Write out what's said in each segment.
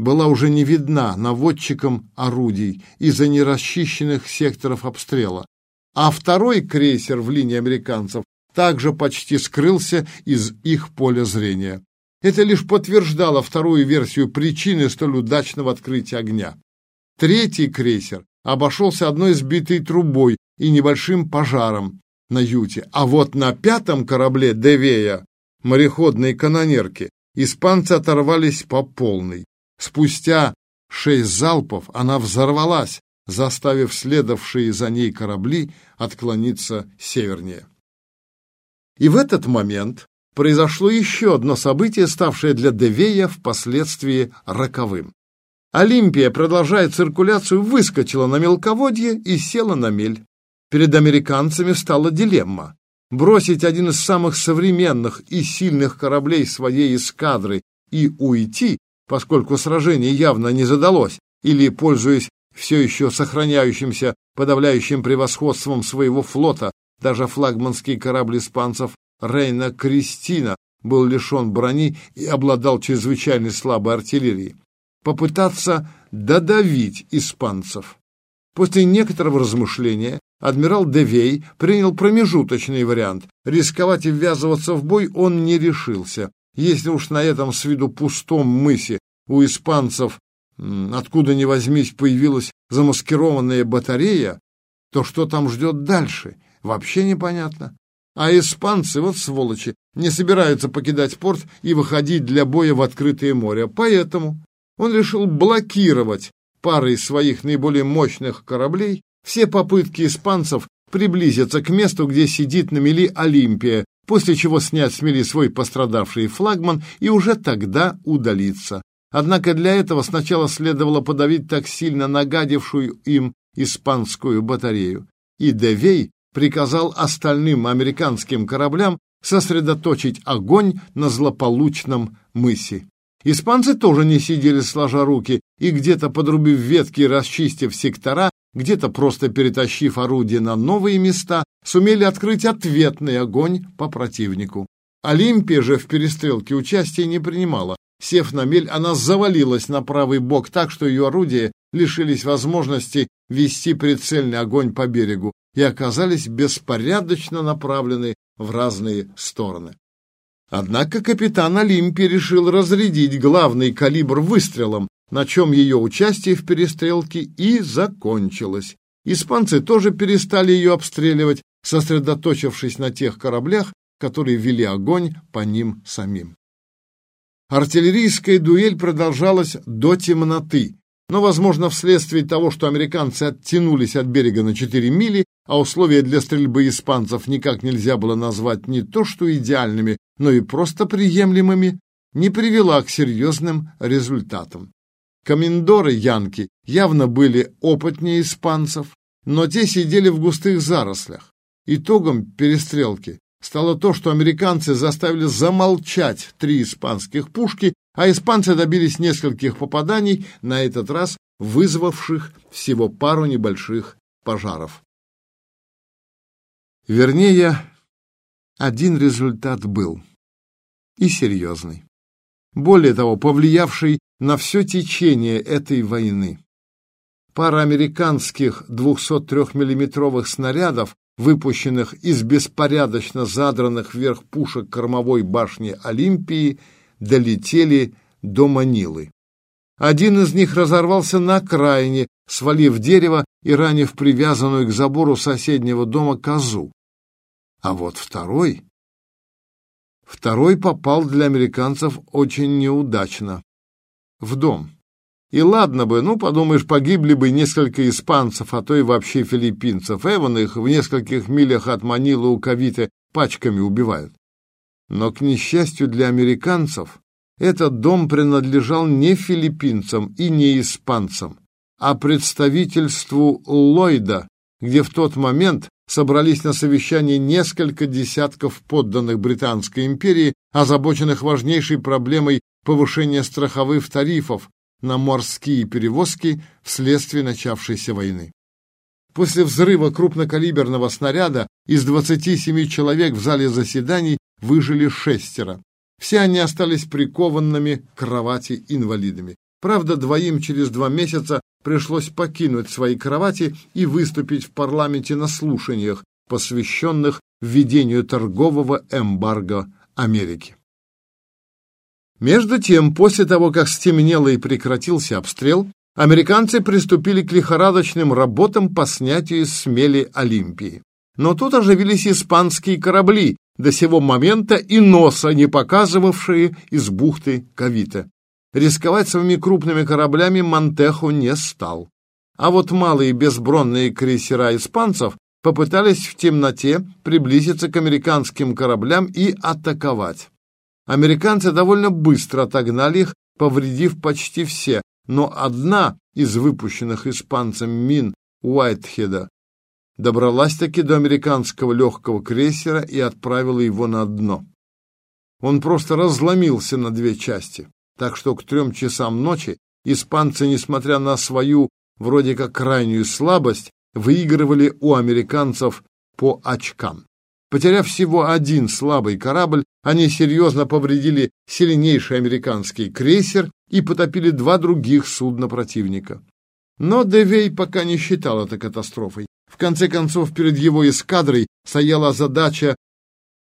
была уже не видна наводчикам орудий из-за нерасчищенных секторов обстрела, а второй крейсер в линии американцев также почти скрылся из их поля зрения. Это лишь подтверждало вторую версию причины столь удачного открытия огня. Третий крейсер обошелся одной сбитой трубой и небольшим пожаром на юте, а вот на пятом корабле Девея, мореходной канонерки, испанцы оторвались по полной. Спустя шесть залпов она взорвалась, заставив следовавшие за ней корабли отклониться севернее. И в этот момент произошло еще одно событие, ставшее для Девея впоследствии роковым. Олимпия, продолжая циркуляцию, выскочила на мелководье и села на мель. Перед американцами стала дилемма. Бросить один из самых современных и сильных кораблей своей эскадры и уйти, поскольку сражение явно не задалось, или, пользуясь все еще сохраняющимся подавляющим превосходством своего флота, даже флагманский корабль испанцев Рейна Кристина был лишен брони и обладал чрезвычайно слабой артиллерией. Попытаться додавить испанцев. После некоторого размышления адмирал Девей принял промежуточный вариант. Рисковать и ввязываться в бой он не решился. Если уж на этом с виду пустом мысе у испанцев откуда ни возьмись появилась замаскированная батарея, то что там ждет дальше, вообще непонятно. А испанцы, вот сволочи, не собираются покидать порт и выходить для боя в открытое море. Поэтому он решил блокировать парой своих наиболее мощных кораблей все попытки испанцев приблизиться к месту, где сидит на мели Олимпия, после чего снять с мели свой пострадавший флагман и уже тогда удалиться. Однако для этого сначала следовало подавить так сильно нагадившую им испанскую батарею. И Девей приказал остальным американским кораблям сосредоточить огонь на злополучном мысе. Испанцы тоже не сидели сложа руки и где-то подрубив ветки и расчистив сектора, где-то просто перетащив орудия на новые места, сумели открыть ответный огонь по противнику. Олимпия же в перестрелке участия не принимала. Сев на мель, она завалилась на правый бок так, что ее орудия лишились возможности вести прицельный огонь по берегу и оказались беспорядочно направлены в разные стороны. Однако капитан Олимпий решил разрядить главный калибр выстрелом, на чем ее участие в перестрелке и закончилось. Испанцы тоже перестали ее обстреливать, сосредоточившись на тех кораблях, которые вели огонь по ним самим. Артиллерийская дуэль продолжалась до темноты, но, возможно, вследствие того, что американцы оттянулись от берега на 4 мили, а условия для стрельбы испанцев никак нельзя было назвать не то что идеальными, но и просто приемлемыми, не привела к серьезным результатам. Комендоры Янки явно были опытнее испанцев, но те сидели в густых зарослях. Итогом перестрелки стало то, что американцы заставили замолчать три испанских пушки, а испанцы добились нескольких попаданий, на этот раз вызвавших всего пару небольших пожаров. Вернее, один результат был. И серьезный. Более того, повлиявший на все течение этой войны. Пара американских 203-миллиметровых снарядов, выпущенных из беспорядочно задранных вверх пушек кормовой башни Олимпии, долетели до Манилы. Один из них разорвался на окраине, свалив дерево и ранив привязанную к забору соседнего дома козу. А вот второй... Второй попал для американцев очень неудачно. В дом. И ладно бы, ну, подумаешь, погибли бы несколько испанцев, а то и вообще филиппинцев. Эван их в нескольких милях от Манилы у Кавиты пачками убивают. Но, к несчастью для американцев, этот дом принадлежал не филиппинцам и не испанцам, а представительству Ллойда, где в тот момент собрались на совещании несколько десятков подданных Британской империи, озабоченных важнейшей проблемой повышения страховых тарифов на морские перевозки вследствие начавшейся войны. После взрыва крупнокалиберного снаряда из 27 человек в зале заседаний выжили шестеро. Все они остались прикованными к кровати инвалидами. Правда, двоим через два месяца пришлось покинуть свои кровати и выступить в парламенте на слушаниях, посвященных введению торгового эмбарго Америки. Между тем, после того, как стемнело и прекратился обстрел, американцы приступили к лихорадочным работам по снятию с смели Олимпии. Но тут оживились испанские корабли, до сего момента и носа не показывавшие из бухты Кавита. Рисковать своими крупными кораблями Монтехо не стал. А вот малые безбронные крейсера испанцев попытались в темноте приблизиться к американским кораблям и атаковать. Американцы довольно быстро отогнали их, повредив почти все, но одна из выпущенных испанцем мин Уайтхеда добралась-таки до американского легкого крейсера и отправила его на дно. Он просто разломился на две части, так что к трем часам ночи испанцы, несмотря на свою вроде как крайнюю слабость, выигрывали у американцев по очкам. Потеряв всего один слабый корабль, они серьезно повредили сильнейший американский крейсер и потопили два других судна противника. Но Девей пока не считал это катастрофой. В конце концов, перед его эскадрой стояла задача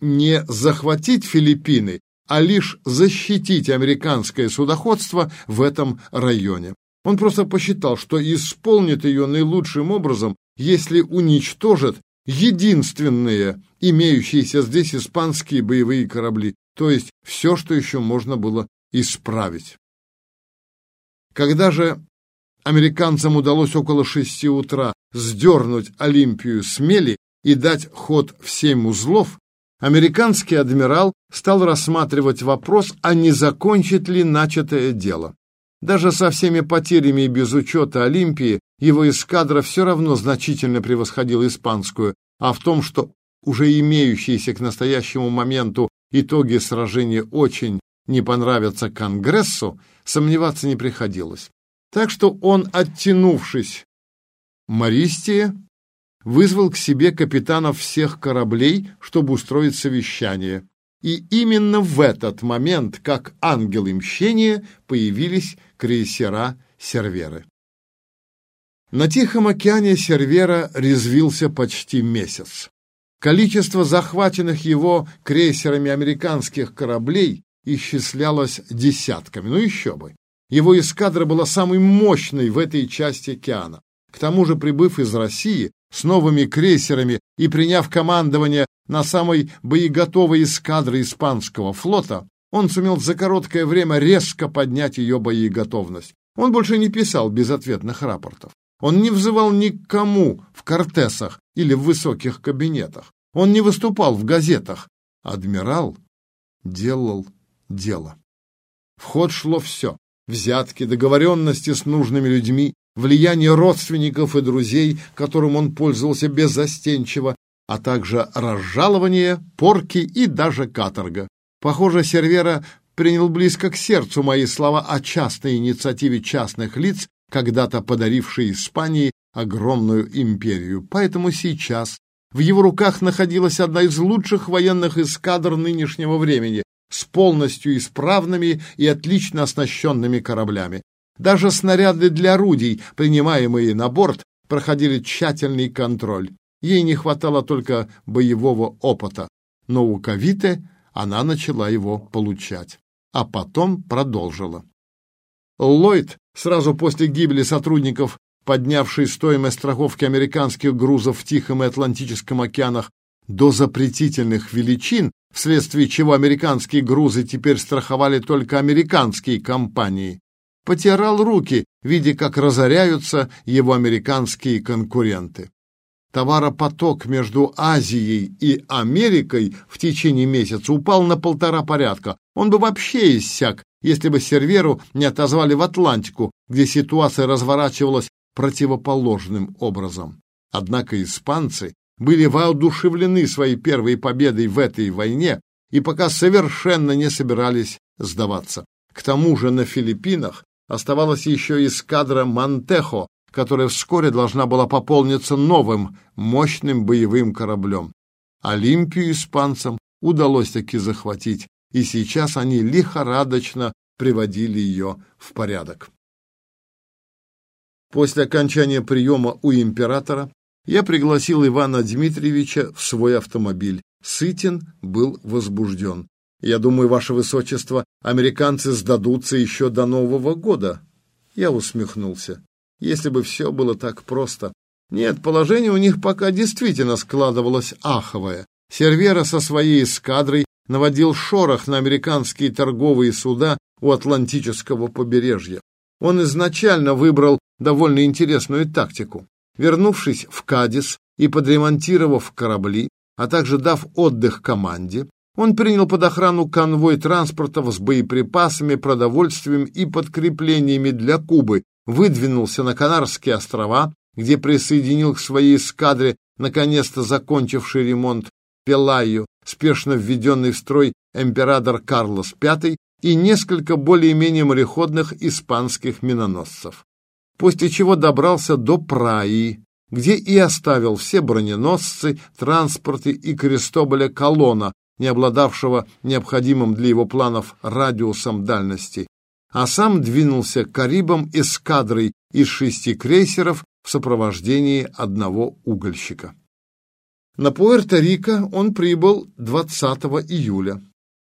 не захватить Филиппины, а лишь защитить американское судоходство в этом районе. Он просто посчитал, что исполнит ее наилучшим образом, если уничтожит единственные имеющиеся здесь испанские боевые корабли, то есть все, что еще можно было исправить. Когда же американцам удалось около шести утра сдернуть Олимпию с мели и дать ход в семь узлов, американский адмирал стал рассматривать вопрос, а не закончит ли начатое дело. Даже со всеми потерями и без учета Олимпии его эскадра все равно значительно превосходила испанскую, а в том, что уже имеющиеся к настоящему моменту итоги сражения очень не понравятся Конгрессу, сомневаться не приходилось. Так что он, оттянувшись Мористия вызвал к себе капитанов всех кораблей, чтобы устроить совещание. И именно в этот момент, как ангелы мщения, появились крейсера Серверы. На Тихом океане Сервера резвился почти месяц. Количество захваченных его крейсерами американских кораблей исчислялось десятками, ну еще бы. Его эскадра была самой мощной в этой части океана. К тому же, прибыв из России с новыми крейсерами и приняв командование на самой боеготовой эскадры испанского флота, он сумел за короткое время резко поднять ее боеготовность. Он больше не писал безответных рапортов. Он не взывал никому в кортесах или в высоких кабинетах. Он не выступал в газетах. Адмирал делал дело. В ход шло все. Взятки, договоренности с нужными людьми, влияние родственников и друзей, которым он пользовался беззастенчиво, а также разжалование, порки и даже каторга. Похоже, Сервера принял близко к сердцу мои слова о частной инициативе частных лиц, когда-то подарившей Испании огромную империю. Поэтому сейчас в его руках находилась одна из лучших военных эскадр нынешнего времени с полностью исправными и отлично оснащенными кораблями. Даже снаряды для орудий, принимаемые на борт, проходили тщательный контроль. Ей не хватало только боевого опыта, но у Кавиты она начала его получать, а потом продолжила. Ллойд, сразу после гибели сотрудников, поднявший стоимость страховки американских грузов в Тихом и Атлантическом океанах до запретительных величин, вследствие чего американские грузы теперь страховали только американские компании, потирал руки, видя, как разоряются его американские конкуренты. Товаропоток между Азией и Америкой в течение месяца упал на полтора порядка. Он бы вообще иссяк, если бы Серверу не отозвали в Атлантику, где ситуация разворачивалась противоположным образом. Однако испанцы были воодушевлены своей первой победой в этой войне и пока совершенно не собирались сдаваться. К тому же на Филиппинах оставалась еще эскадра Монтехо, которая вскоре должна была пополниться новым мощным боевым кораблем. Олимпию испанцам удалось таки захватить, и сейчас они лихорадочно приводили ее в порядок. После окончания приема у императора я пригласил Ивана Дмитриевича в свой автомобиль. Сытин был возбужден. «Я думаю, ваше высочество, американцы сдадутся еще до Нового года». Я усмехнулся. Если бы все было так просто. Нет, положение у них пока действительно складывалось аховое. Сервера со своей эскадрой наводил шорох на американские торговые суда у Атлантического побережья. Он изначально выбрал довольно интересную тактику. Вернувшись в Кадис и подремонтировав корабли, а также дав отдых команде, он принял под охрану конвой транспортов с боеприпасами, продовольствием и подкреплениями для Кубы, выдвинулся на Канарские острова, где присоединил к своей эскадре наконец-то закончивший ремонт Пелайо, спешно введенный в строй император Карлос V и несколько более-менее мореходных испанских миноносцев. После чего добрался до Праи, где и оставил все броненосцы, транспорты и Крестоболя Колона, не обладавшего необходимым для его планов радиусом дальности, а сам двинулся к Карибам эскадрой из шести крейсеров в сопровождении одного угольщика. На Пуэрто-Рико он прибыл 20 июля.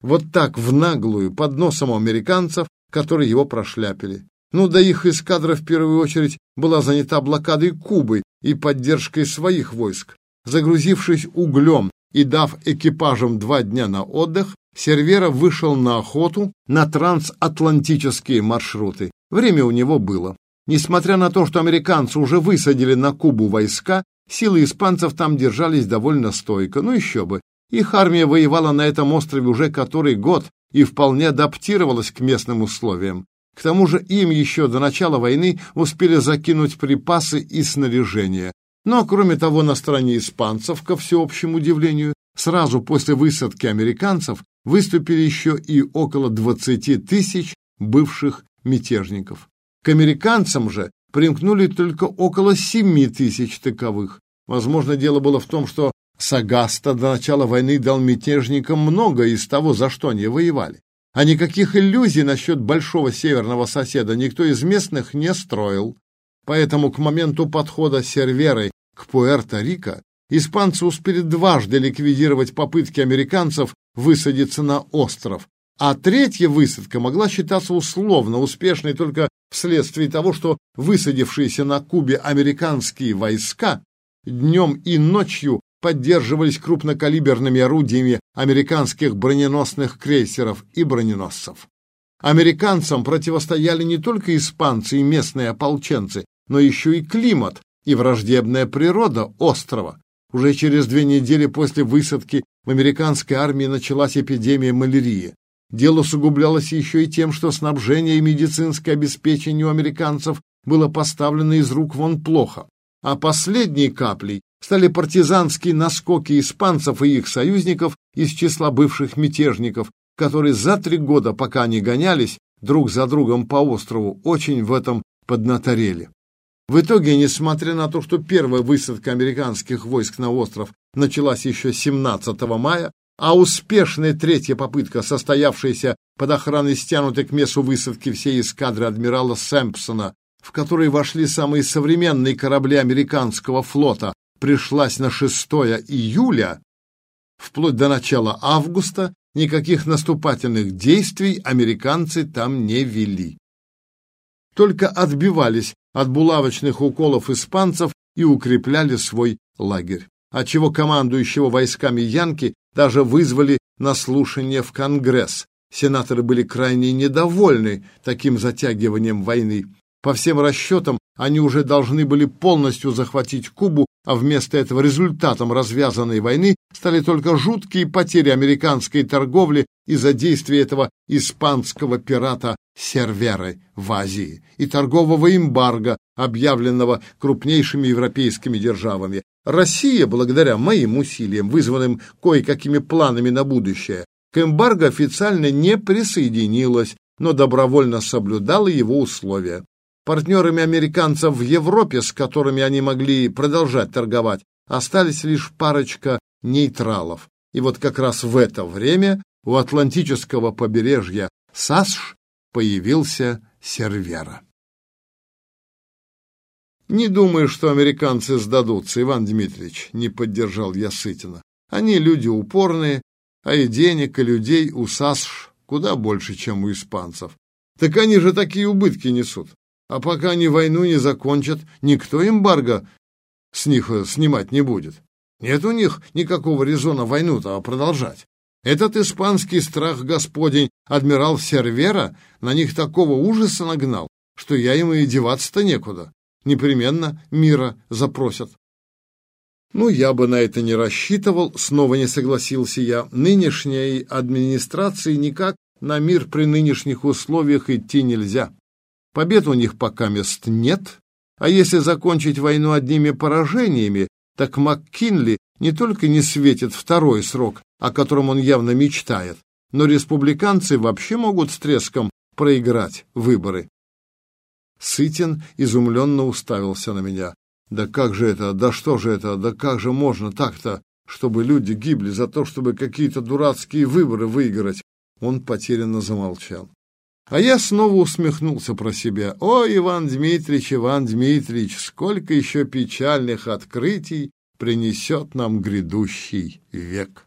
Вот так, в наглую, под носом американцев, которые его прошляпили. Ну да их эскадра в первую очередь была занята блокадой Кубы и поддержкой своих войск. Загрузившись углем и дав экипажам два дня на отдых, Сервера вышел на охоту на трансатлантические маршруты. Время у него было. Несмотря на то, что американцы уже высадили на Кубу войска, силы испанцев там держались довольно стойко. Ну еще бы, их армия воевала на этом острове уже который год и вполне адаптировалась к местным условиям. К тому же им еще до начала войны успели закинуть припасы и снаряжение. Но, кроме того, на стороне испанцев, ко всеобщему удивлению, сразу после высадки американцев выступили еще и около 20 тысяч бывших мятежников. К американцам же примкнули только около 7 тысяч таковых. Возможно, дело было в том, что Сагаста до начала войны дал мятежникам много из того, за что они воевали. А никаких иллюзий насчет большого северного соседа никто из местных не строил. Поэтому к моменту подхода Серверы к Пуэрто-Рико испанцы успели дважды ликвидировать попытки американцев высадиться на остров, а третья высадка могла считаться условно успешной только вследствие того, что высадившиеся на Кубе американские войска днем и ночью поддерживались крупнокалиберными орудиями американских броненосных крейсеров и броненосцев. Американцам противостояли не только испанцы и местные ополченцы, но еще и климат и враждебная природа острова. Уже через две недели после высадки в американской армии началась эпидемия малярии. Дело усугублялось еще и тем, что снабжение и медицинское обеспечение у американцев было поставлено из рук вон плохо. А последней каплей стали партизанские наскоки испанцев и их союзников из числа бывших мятежников, которые за три года, пока они гонялись друг за другом по острову, очень в этом поднаторели. В итоге, несмотря на то, что первая высадка американских войск на остров началась еще 17 мая, а успешная третья попытка, состоявшаяся под охраной стянутой к месту высадки всей эскадры адмирала Сэмпсона, в которой вошли самые современные корабли американского флота, пришлась на 6 июля, вплоть до начала августа никаких наступательных действий американцы там не вели. Только отбивались от булавочных уколов испанцев и укрепляли свой лагерь, отчего командующего войсками Янки даже вызвали на слушание в Конгресс. Сенаторы были крайне недовольны таким затягиванием войны. По всем расчетам, они уже должны были полностью захватить Кубу, а вместо этого результатом развязанной войны стали только жуткие потери американской торговли из-за действия этого испанского пирата Серверы в Азии и торгового эмбарго, объявленного крупнейшими европейскими державами. Россия, благодаря моим усилиям, вызванным кое-какими планами на будущее, к эмбарго официально не присоединилась, но добровольно соблюдала его условия. Партнерами американцев в Европе, с которыми они могли продолжать торговать, остались лишь парочка нейтралов. И вот как раз в это время у Атлантического побережья САСШ появился Сервера. «Не думаю, что американцы сдадутся, Иван Дмитриевич», — не поддержал я Сытина. «Они люди упорные, а и денег, и людей у САСШ куда больше, чем у испанцев. Так они же такие убытки несут. А пока они войну не закончат, никто эмбарго с них э, снимать не будет. Нет у них никакого резона войну-то продолжать. Этот испанский страх господень, адмирал Сервера, на них такого ужаса нагнал, что я им и деваться-то некуда непременно мира запросят. Ну, я бы на это не рассчитывал, снова не согласился я. Нынешней администрации никак на мир при нынешних условиях идти нельзя. Побед у них пока мест нет, а если закончить войну одними поражениями, так МакКинли не только не светит второй срок, о котором он явно мечтает, но республиканцы вообще могут с треском проиграть выборы. Сытин изумленно уставился на меня. «Да как же это? Да что же это? Да как же можно так-то, чтобы люди гибли за то, чтобы какие-то дурацкие выборы выиграть?» Он потерянно замолчал. А я снова усмехнулся про себя. «О, Иван Дмитриевич, Иван Дмитриевич, сколько еще печальных открытий принесет нам грядущий век!»